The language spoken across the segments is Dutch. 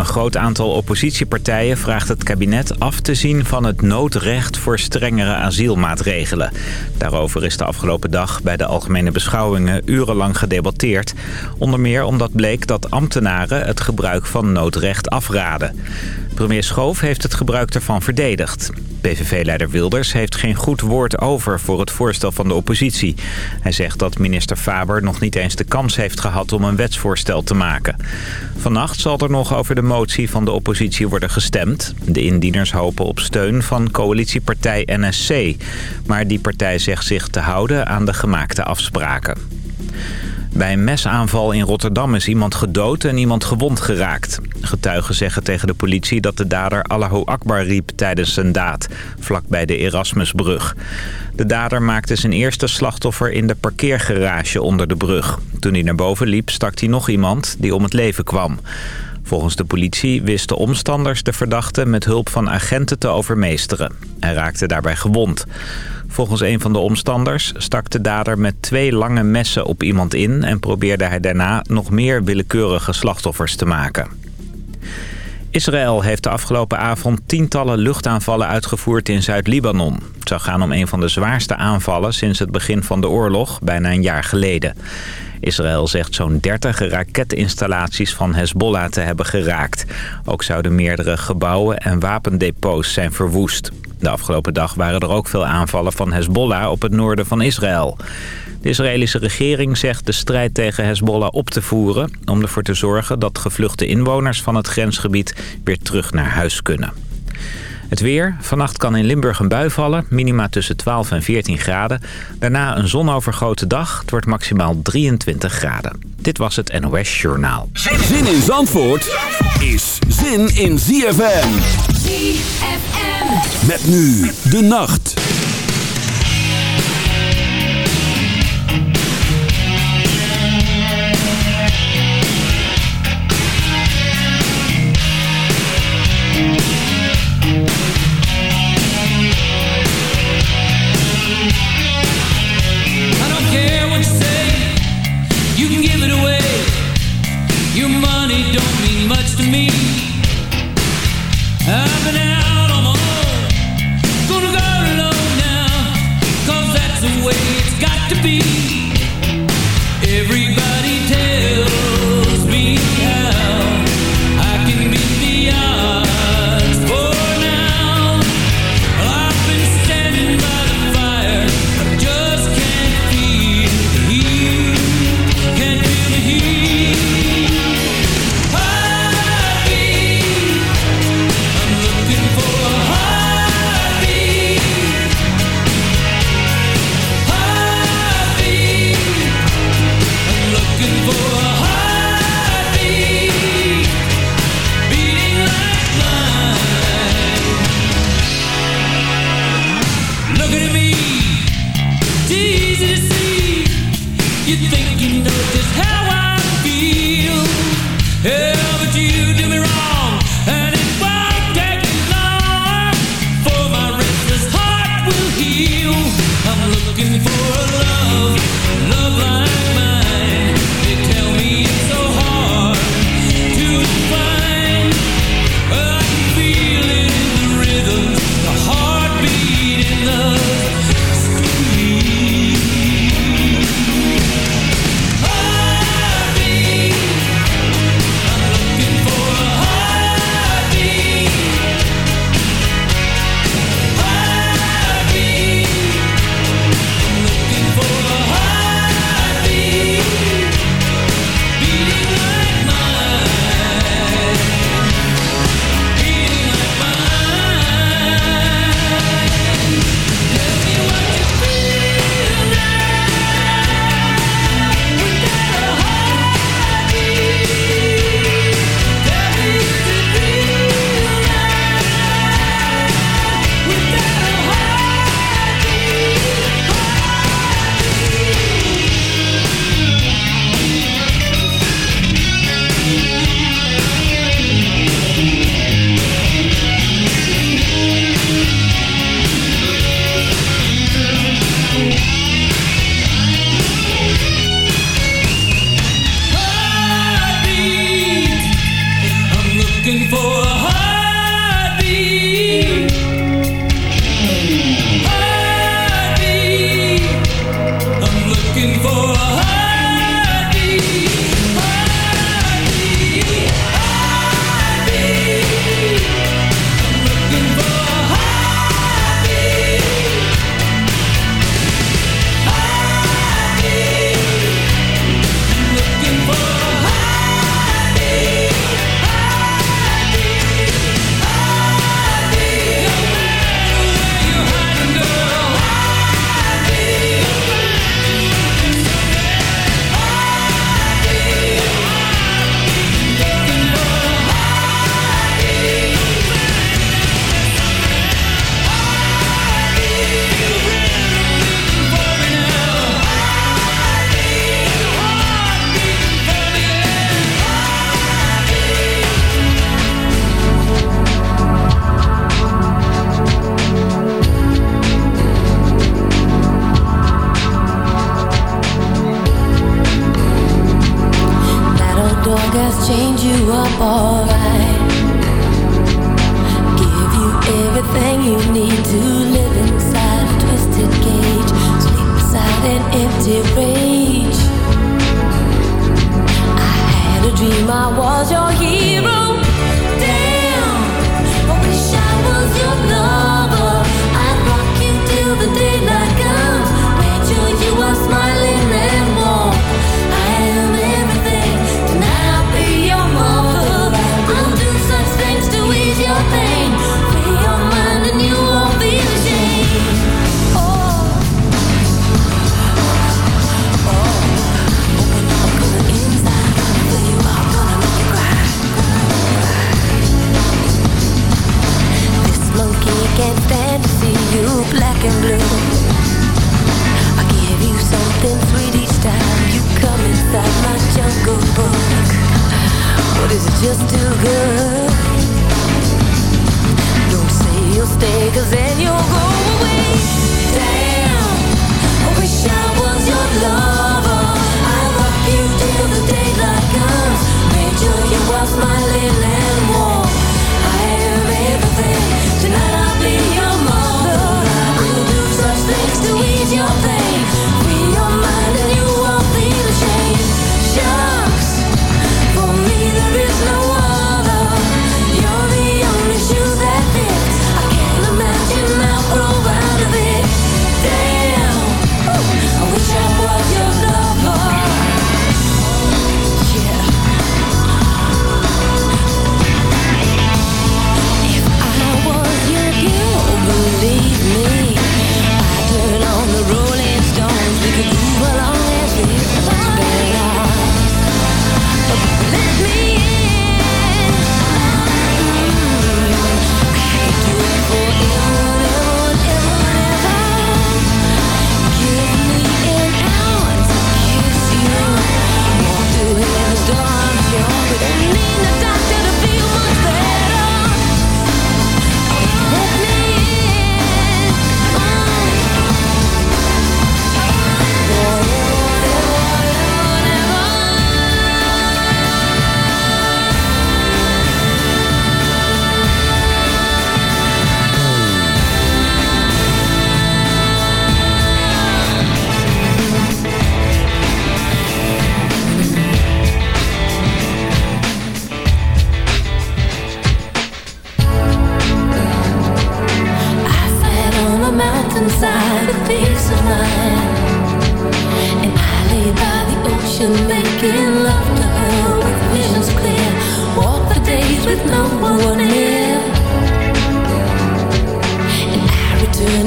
Een groot aantal oppositiepartijen vraagt het kabinet af te zien van het noodrecht voor strengere asielmaatregelen. Daarover is de afgelopen dag bij de algemene beschouwingen urenlang gedebatteerd. Onder meer omdat bleek dat ambtenaren het gebruik van noodrecht afraden. Premier Schoof heeft het gebruik ervan verdedigd. PVV-leider Wilders heeft geen goed woord over voor het voorstel van de oppositie. Hij zegt dat minister Faber nog niet eens de kans heeft gehad om een wetsvoorstel te maken. Vannacht zal er nog over de motie van de oppositie worden gestemd. De indieners hopen op steun van coalitiepartij NSC. Maar die partij zegt zich te houden aan de gemaakte afspraken. Bij een mesaanval in Rotterdam is iemand gedood en iemand gewond geraakt. Getuigen zeggen tegen de politie dat de dader Allahu Akbar riep tijdens zijn daad, vlakbij de Erasmusbrug. De dader maakte zijn eerste slachtoffer in de parkeergarage onder de brug. Toen hij naar boven liep stak hij nog iemand die om het leven kwam. Volgens de politie wisten omstanders de verdachte met hulp van agenten te overmeesteren. Hij raakte daarbij gewond. Volgens een van de omstanders stak de dader met twee lange messen op iemand in... en probeerde hij daarna nog meer willekeurige slachtoffers te maken. Israël heeft de afgelopen avond tientallen luchtaanvallen uitgevoerd in Zuid-Libanon. Het zou gaan om een van de zwaarste aanvallen sinds het begin van de oorlog, bijna een jaar geleden. Israël zegt zo'n 30 raketinstallaties van Hezbollah te hebben geraakt. Ook zouden meerdere gebouwen en wapendepots zijn verwoest. De afgelopen dag waren er ook veel aanvallen van Hezbollah op het noorden van Israël. De Israëlische regering zegt de strijd tegen Hezbollah op te voeren... om ervoor te zorgen dat gevluchte inwoners van het grensgebied weer terug naar huis kunnen. Het weer. Vannacht kan in Limburg een bui vallen. Minima tussen 12 en 14 graden. Daarna een zonovergoten dag. Het wordt maximaal 23 graden. Dit was het NOS Journaal. Zin in Zandvoort is zin in ZFM. ZFM. Met nu de nacht.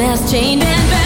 last chained and.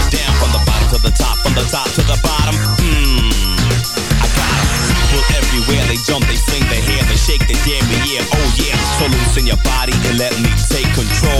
goes down from the bottom to the top, from the top to the bottom. Mmm, I got. People everywhere, they jump, they swing, they hair, they shake, they damn me, yeah, oh yeah. So loosen your body and let me take control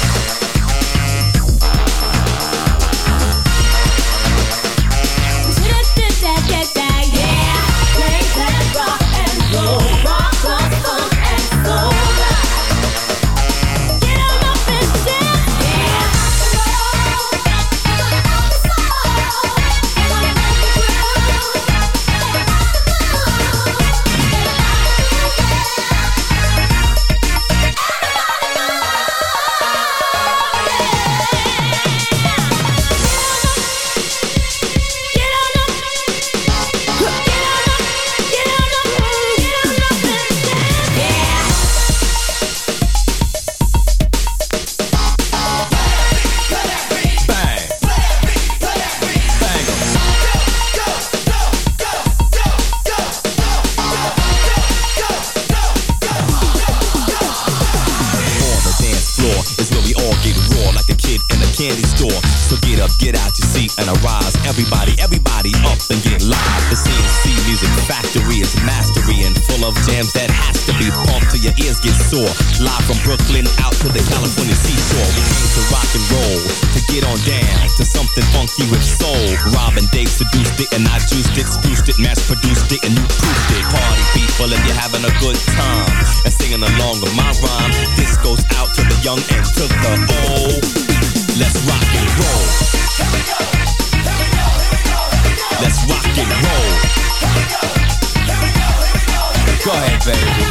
Legacy with soul. Robin Day seduced it and I juiced it, spruced it, mass produced it, and you proofed it. Party people, if you're having a good time and singing along with my rhyme, this goes out to the young and to the old. Let's rock and roll. Let's rock and roll. Go ahead, baby.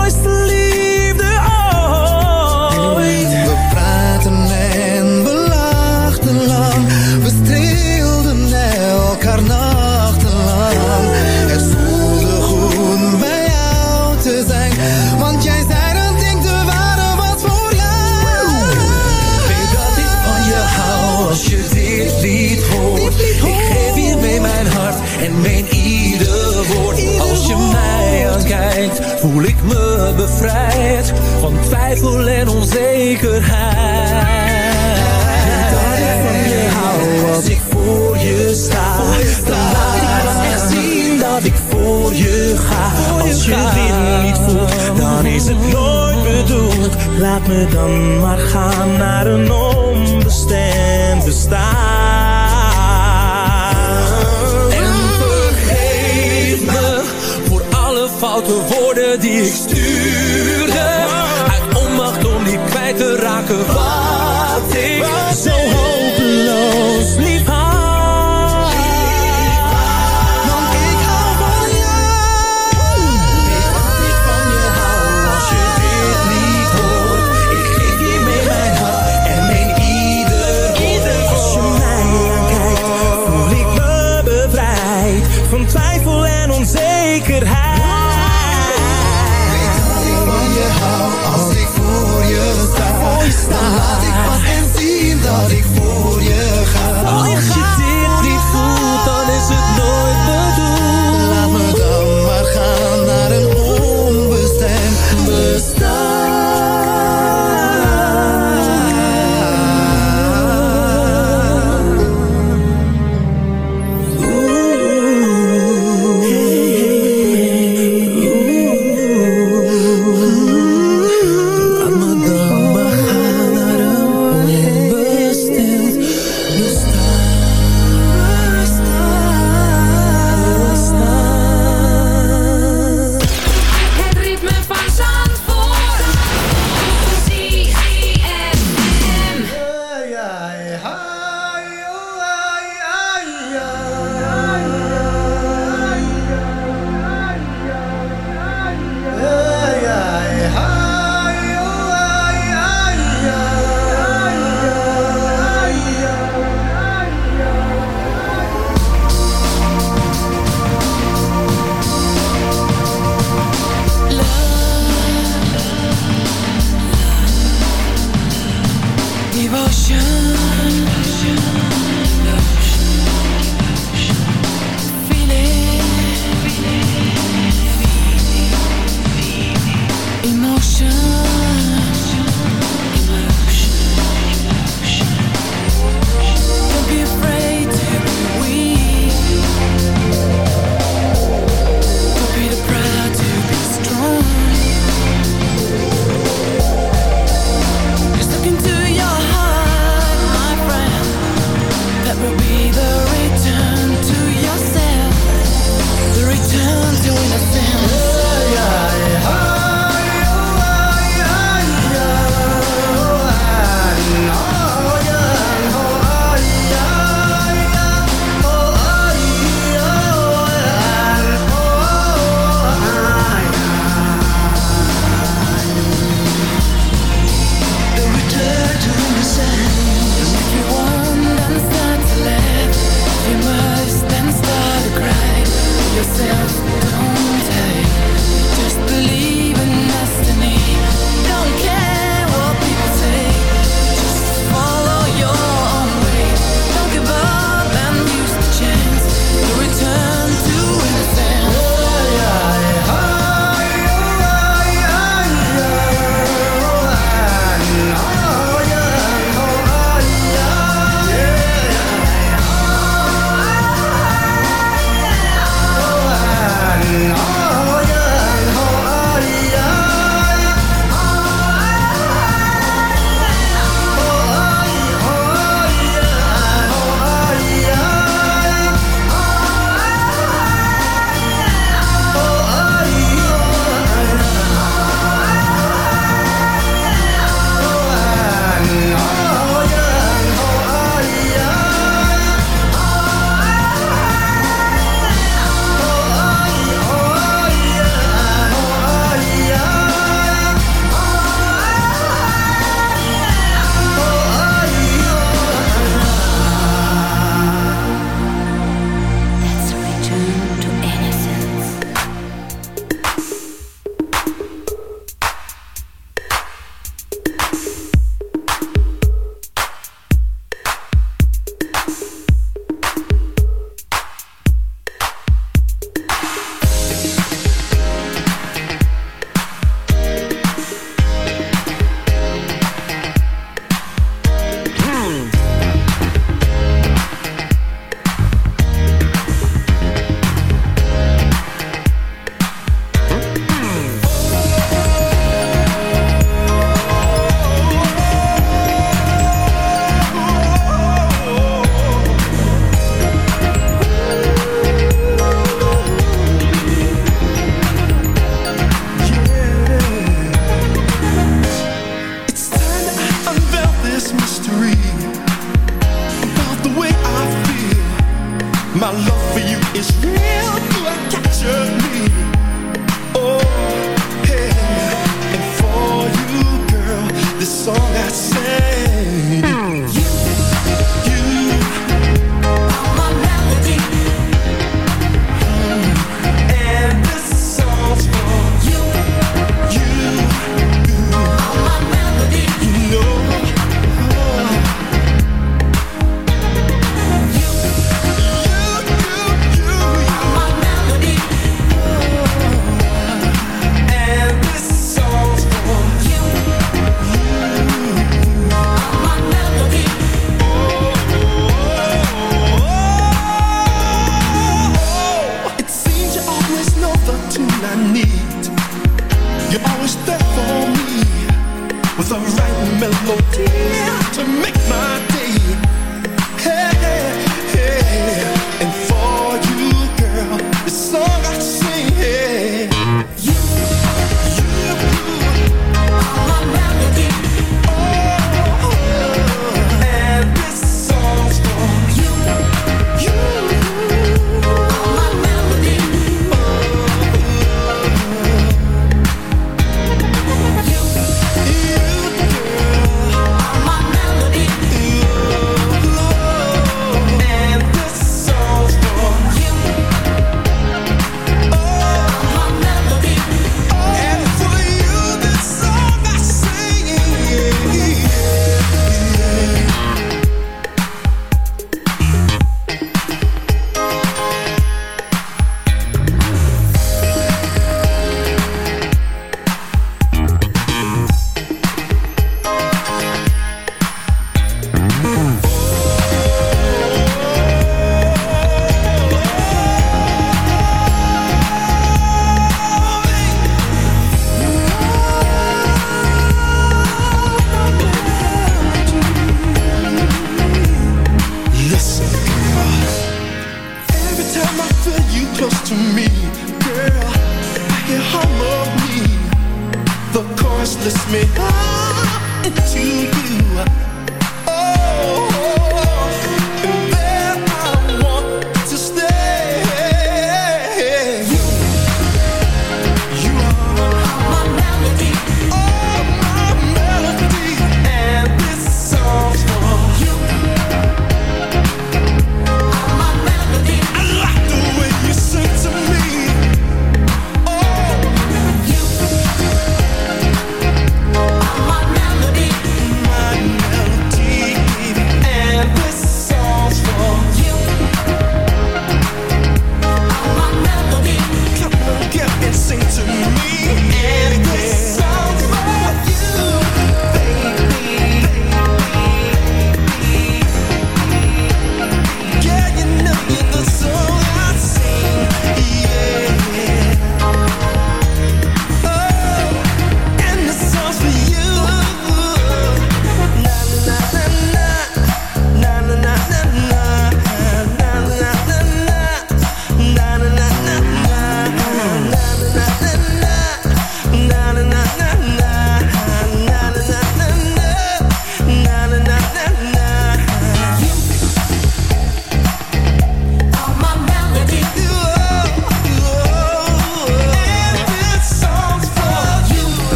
me bevrijd van twijfel en onzekerheid. Dat ik van je hou als ik voor je sta. Dan laat ik pas echt zien dat ik voor je ga. Als je dit niet voelt, dan is het nooit bedoeld. Laat me dan maar gaan naar een onbestemd bestaan. En vergeef me voor alle foute woorden die ik stuurde. maken. van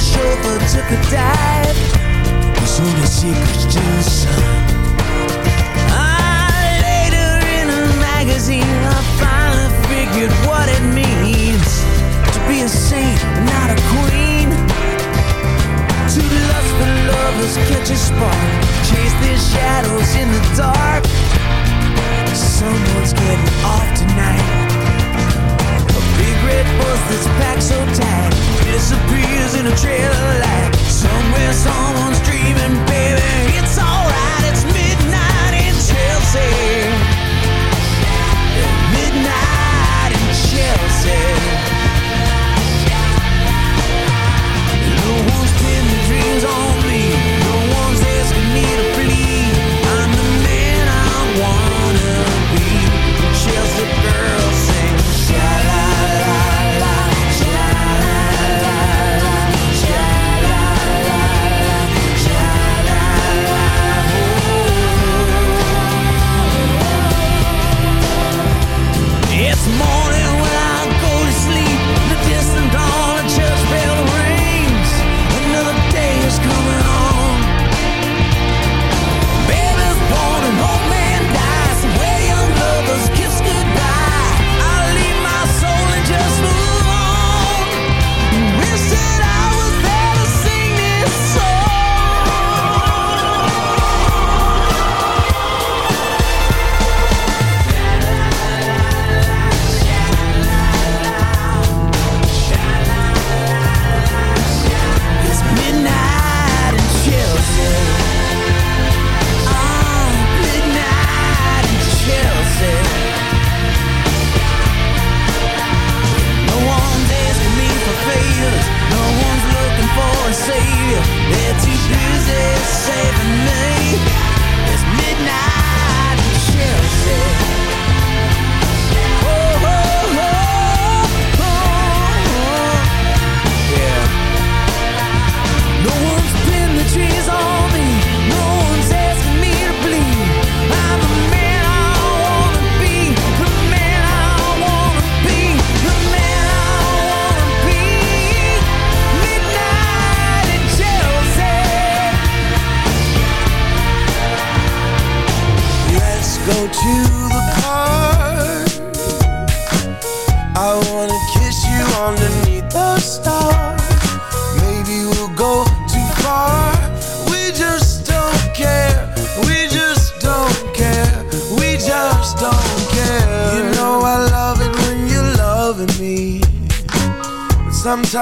the chauffeur took a dive was only secrets to the sun. Ah, later in a magazine, I finally figured what it means to be a saint, not a queen. To lust for lovers, catch a spark, chase their shadows in the dark. Someone's getting off tonight red bus that's packed so tight disappears in a trail of light. Somewhere someone's dreaming.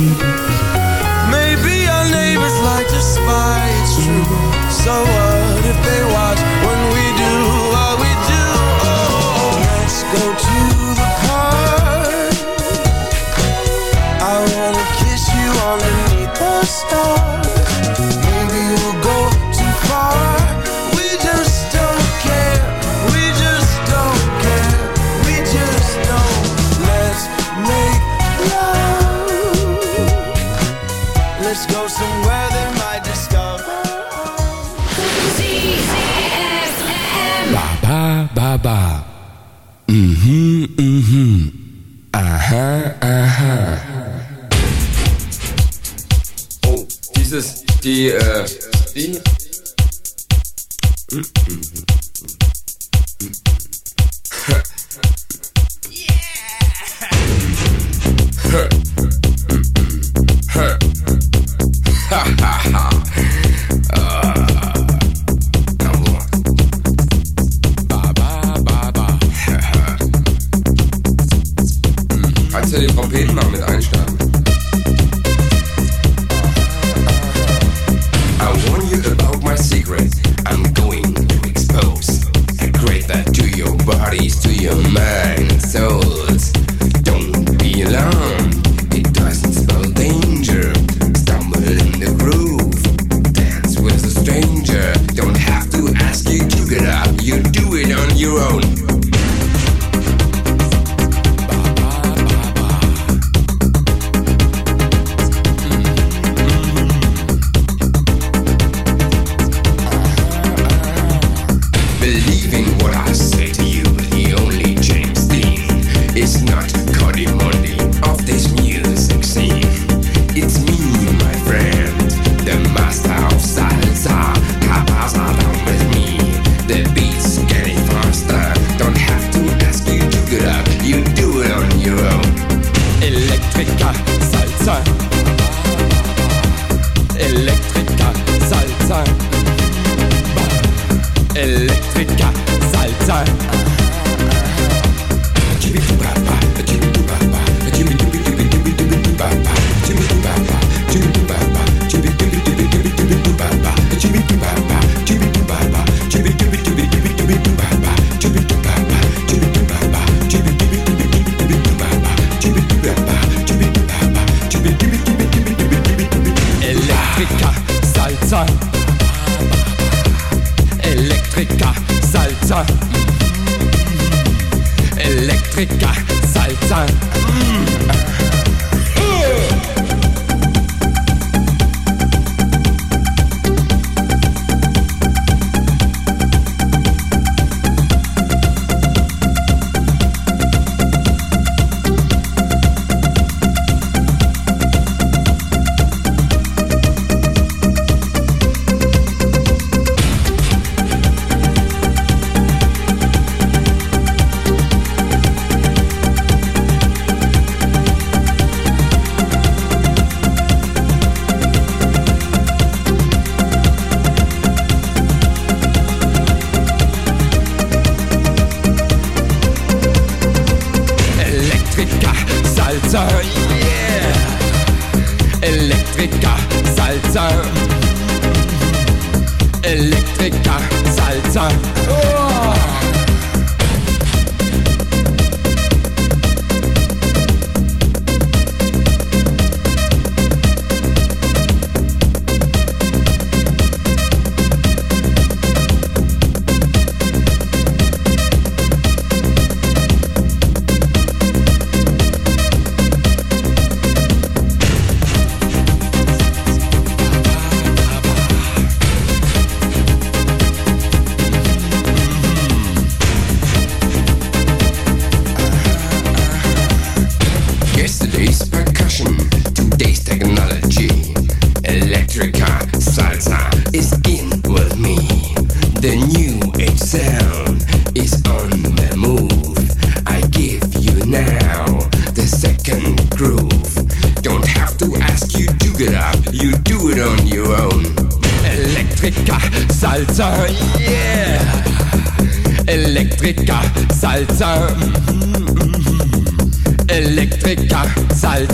Maybe our neighbors like to spy, it's true So what if they watch Hmm. Elektriker, Salzer. Elektriker, Salzer. Oh.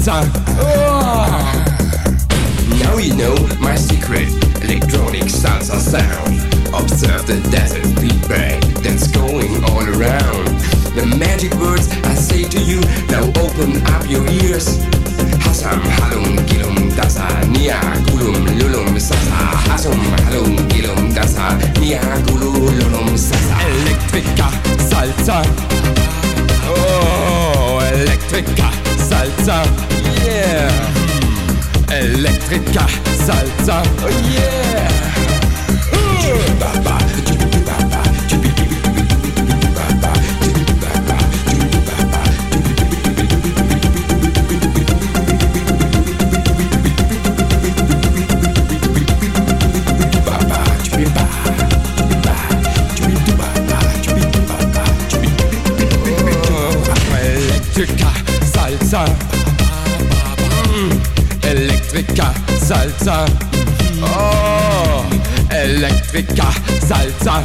time. Frittka Salzer. Oh yeah! Salza, Oh, Elektrika Salza